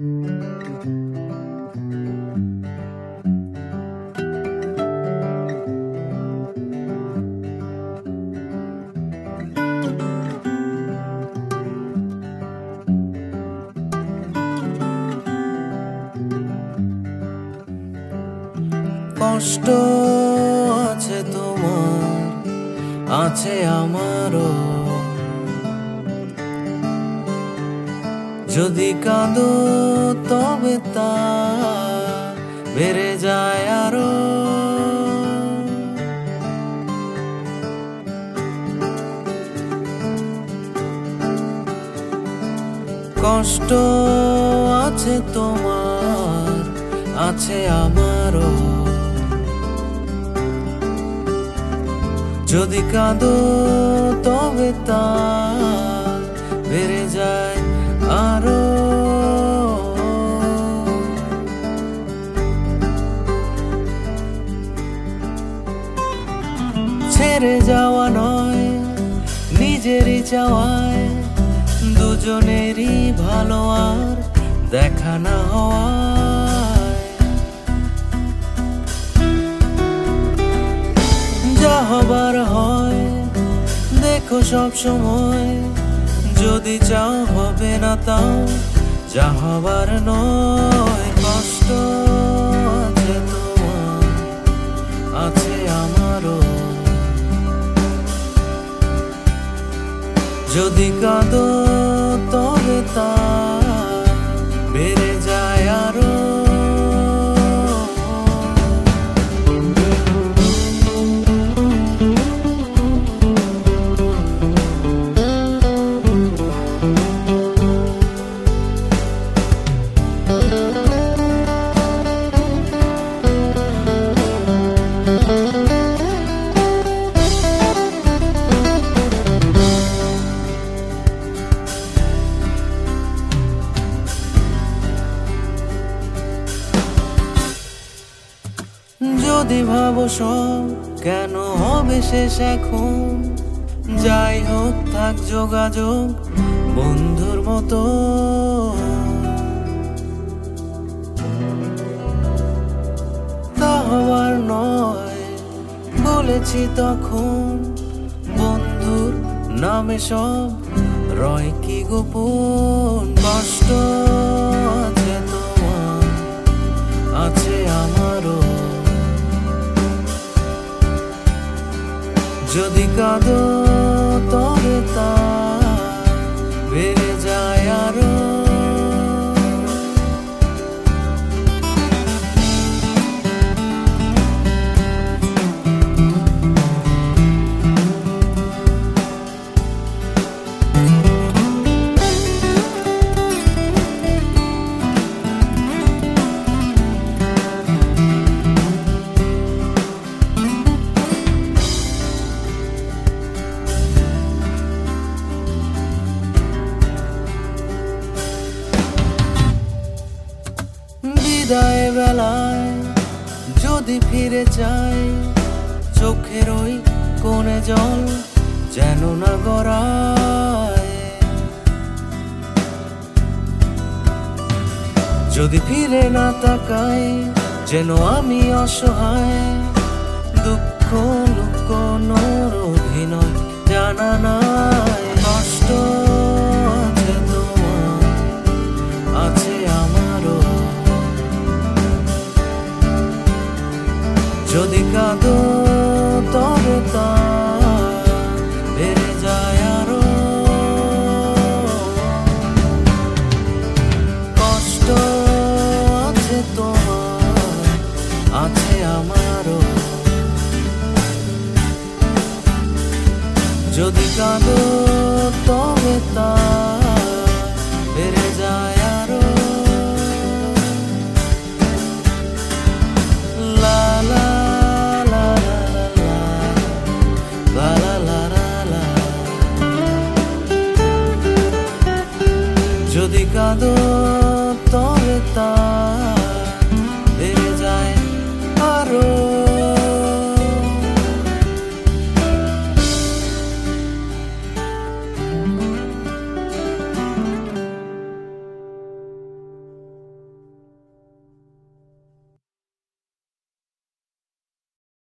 কষ্ট আছে তোমার আছে আমারও। যদি কাঁদো, তবে তা বেড়ে যায় আরও। কষ্ট আছে তোমার, আছে আমারও। যদি কাঁদো, তবে তা বেড়ে যায় ছেড়ে যাওয়া নয় নিজেরই চাওয়ায় দুজনেরই ভালো আর দেখা না হওয়ায়। যা হবার হয়, দেখো সব সময়, যদি চাও হবে না তাও, যা হবার নয়, কষ্ট। যদি কাঁদো যদি ভাবো সব কেন হবে শেষ এখন? যাই হোক, থাক যোগাযোগ, বন্ধুর মতো। তা হবার নয়, বলেছি তখন, বন্ধুর নামে সব রয় কি গোপন? কষ্ট যদি কাঁদো তবে তা বিদায় বেলায় যদি ফিরে চাই চোখের ওই কোণে জল যেন না গড়ায়। যদি ফিরে না তাকাই, যেন আমি অসহায়, দুঃখ লুকোনোর অভিনয় জানা নাই। কষ্ট যদি কাঁদো তবে তা